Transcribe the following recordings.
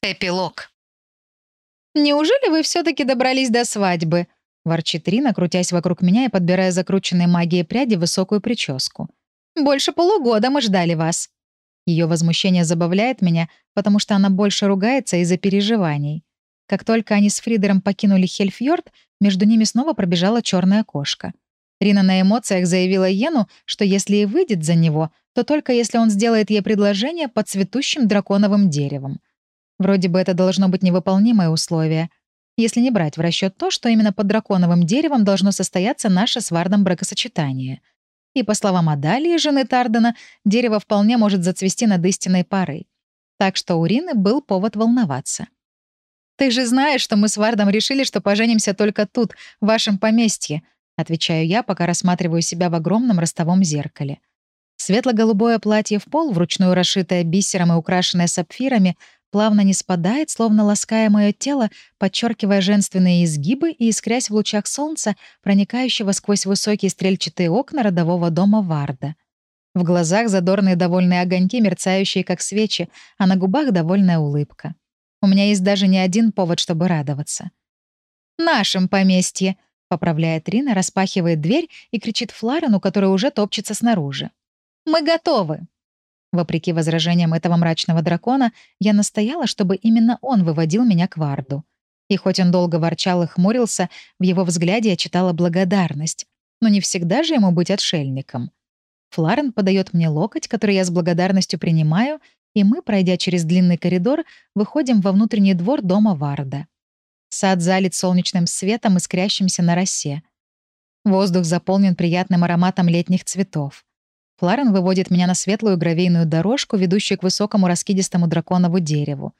Эпилог. «Неужели вы все-таки добрались до свадьбы?» — ворчит Рина, крутясь вокруг меня и подбирая закрученной магией пряди высокую прическу. «Больше полугода мы ждали вас». Ее возмущение забавляет меня, потому что она больше ругается из-за переживаний. Как только они с Фридером покинули Хельфьорд, между ними снова пробежала черная кошка. Рина на эмоциях заявила Йену, что если и выйдет за него, то только если он сделает ей предложение под цветущим драконовым деревом. Вроде бы это должно быть невыполнимое условие, если не брать в расчет то, что именно под драконовым деревом должно состояться наше с Вардом бракосочетание. И, по словам Адалии, жены Тардена, дерево вполне может зацвести над истинной парой. Так что у Рины был повод волноваться. «Ты же знаешь, что мы с Вардом решили, что поженимся только тут, в вашем поместье», отвечаю я, пока рассматриваю себя в огромном ростовом зеркале. Светло-голубое платье в пол, вручную расшитое бисером и украшенное сапфирами, плавно не спадает, словно лаская мое тело, подчеркивая женственные изгибы и искрясь в лучах солнца, проникающего сквозь высокие стрельчатые окна родового дома Варда. В глазах задорные довольные огоньки, мерцающие как свечи, а на губах довольная улыбка. У меня есть даже не один повод, чтобы радоваться. «Нашем поместье», — поправляет Рина, распахивает дверь и кричит Фларену, который уже топчется снаружи. «Мы готовы!» Вопреки возражениям этого мрачного дракона, я настояла, чтобы именно он выводил меня к Варду. И хоть он долго ворчал и хмурился, в его взгляде я читала благодарность. Но не всегда же ему быть отшельником. Фларен подает мне локоть, который я с благодарностью принимаю, и мы, пройдя через длинный коридор, выходим во внутренний двор дома Варда. Сад залит солнечным светом, искрящимся на росе. Воздух заполнен приятным ароматом летних цветов. Фларен выводит меня на светлую гравийную дорожку, ведущую к высокому раскидистому драконову дереву.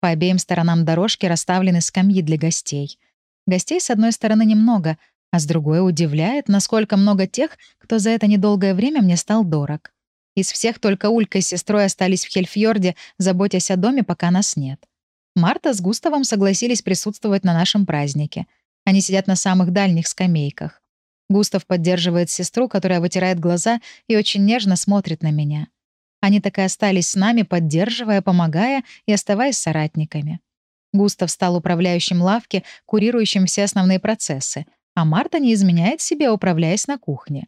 По обеим сторонам дорожки расставлены скамьи для гостей. Гостей с одной стороны немного, а с другой удивляет, насколько много тех, кто за это недолгое время мне стал дорог. Из всех только Улька с сестрой остались в Хельфьорде, заботясь о доме, пока нас нет. Марта с Густавом согласились присутствовать на нашем празднике. Они сидят на самых дальних скамейках. Густав поддерживает сестру, которая вытирает глаза и очень нежно смотрит на меня. Они так и остались с нами, поддерживая, помогая и оставаясь соратниками. Густав стал управляющим лавки, курирующим все основные процессы, а Марта не изменяет себе, управляясь на кухне.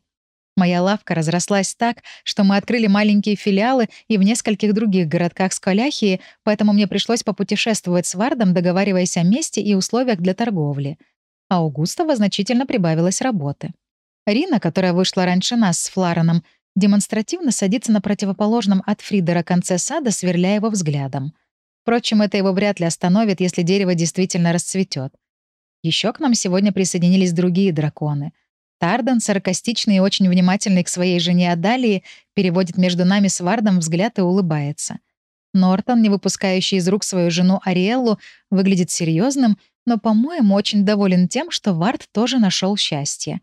Моя лавка разрослась так, что мы открыли маленькие филиалы и в нескольких других городках Скаляхии, поэтому мне пришлось попутешествовать с Вардом, договариваясь о месте и условиях для торговли — а у Густава значительно прибавилось работы. Рина, которая вышла раньше нас с Флареном, демонстративно садится на противоположном от Фридера конце сада, сверляя его взглядом. Впрочем, это его вряд ли остановит, если дерево действительно расцветет. Еще к нам сегодня присоединились другие драконы. Тарден, саркастичный и очень внимательный к своей жене Адалии, переводит между нами с Вардом взгляд и улыбается. Нортон, не выпускающий из рук свою жену Ариэллу, выглядит серьезным но, по-моему, очень доволен тем, что Вард тоже нашел счастье.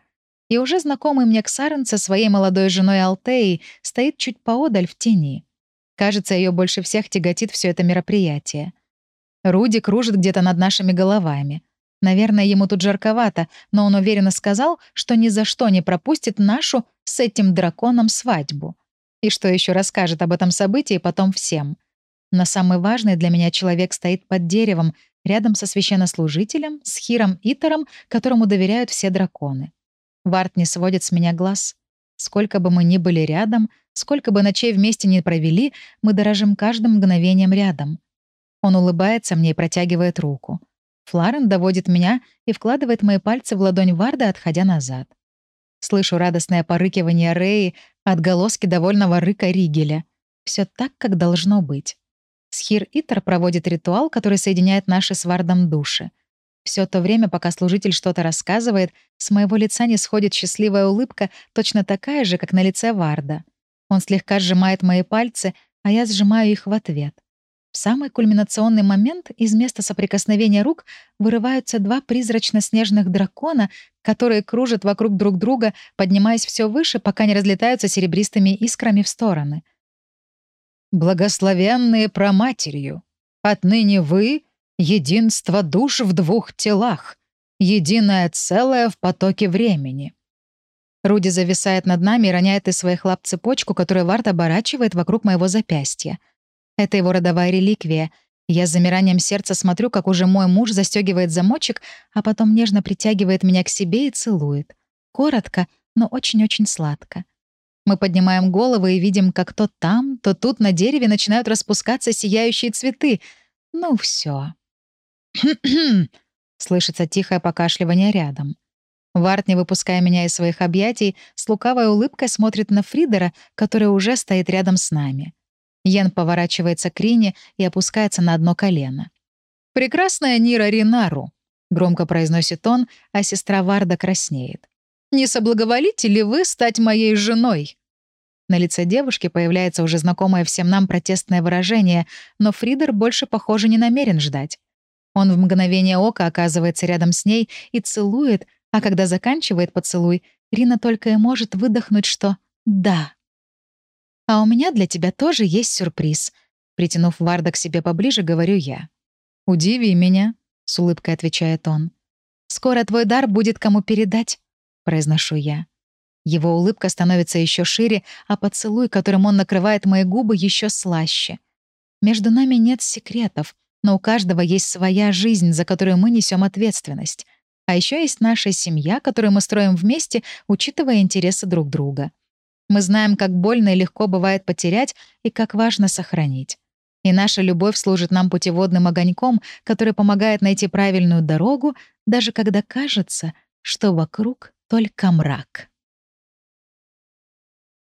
И уже знакомый мне Ксарен со своей молодой женой Алтеей стоит чуть поодаль в тени. Кажется, ее больше всех тяготит все это мероприятие. Руди кружит где-то над нашими головами. Наверное, ему тут жарковато, но он уверенно сказал, что ни за что не пропустит нашу с этим драконом свадьбу. И что еще расскажет об этом событии потом всем. Но самый важный для меня человек стоит под деревом, рядом со священнослужителем, с Хиром Итером, которому доверяют все драконы. Варт не сводит с меня глаз. Сколько бы мы ни были рядом, сколько бы ночей вместе не провели, мы дорожим каждым мгновением рядом. Он улыбается мне и протягивает руку. Фларен доводит меня и вкладывает мои пальцы в ладонь Варда, отходя назад. Слышу радостное порыкивание Реи, отголоски довольного рыка Ригеля. Все так, как должно быть. Схир Итер проводит ритуал, который соединяет наши с Вардом души. Все то время, пока служитель что-то рассказывает, с моего лица не сходит счастливая улыбка, точно такая же, как на лице Варда. Он слегка сжимает мои пальцы, а я сжимаю их в ответ. В самый кульминационный момент из места соприкосновения рук вырываются два призрачно-снежных дракона, которые кружат вокруг друг друга, поднимаясь все выше, пока не разлетаются серебристыми искрами в стороны — благословенные проматерью, отныне вы — единство душ в двух телах, единое целое в потоке времени». Руди зависает над нами и роняет из своих лап цепочку, которую Варт оборачивает вокруг моего запястья. Это его родовая реликвия, Я с замиранием сердца смотрю, как уже мой муж застегивает замочек, а потом нежно притягивает меня к себе и целует. Коротко, но очень-очень сладко. Мы поднимаем головы и видим, как то там, то тут на дереве начинают распускаться сияющие цветы. Ну все. Слышится тихое покашливание рядом. Варт, не выпуская меня из своих объятий, с лукавой улыбкой смотрит на Фридера, который уже стоит рядом с нами. Йен поворачивается к Рине и опускается на одно колено. «Прекрасная Нира Ринару», — громко произносит он, а сестра Варда краснеет. «Не соблаговолите ли вы стать моей женой?» На лице девушки появляется уже знакомое всем нам протестное выражение, но Фридер больше, похоже, не намерен ждать. Он в мгновение ока оказывается рядом с ней и целует, а когда заканчивает поцелуй, Рина только и может выдохнуть, что «да». «А у меня для тебя тоже есть сюрприз», — притянув Варда к себе поближе, говорю я. «Удиви меня», — с улыбкой отвечает он. «Скоро твой дар будет кому передать», — произношу я. Его улыбка становится еще шире, а поцелуй, которым он накрывает мои губы, еще слаще. Между нами нет секретов, но у каждого есть своя жизнь, за которую мы несем ответственность. А еще есть наша семья, которую мы строим вместе, учитывая интересы друг друга. Мы знаем, как больно и легко бывает потерять и как важно сохранить. И наша любовь служит нам путеводным огоньком, который помогает найти правильную дорогу, даже когда кажется, что вокруг только мрак.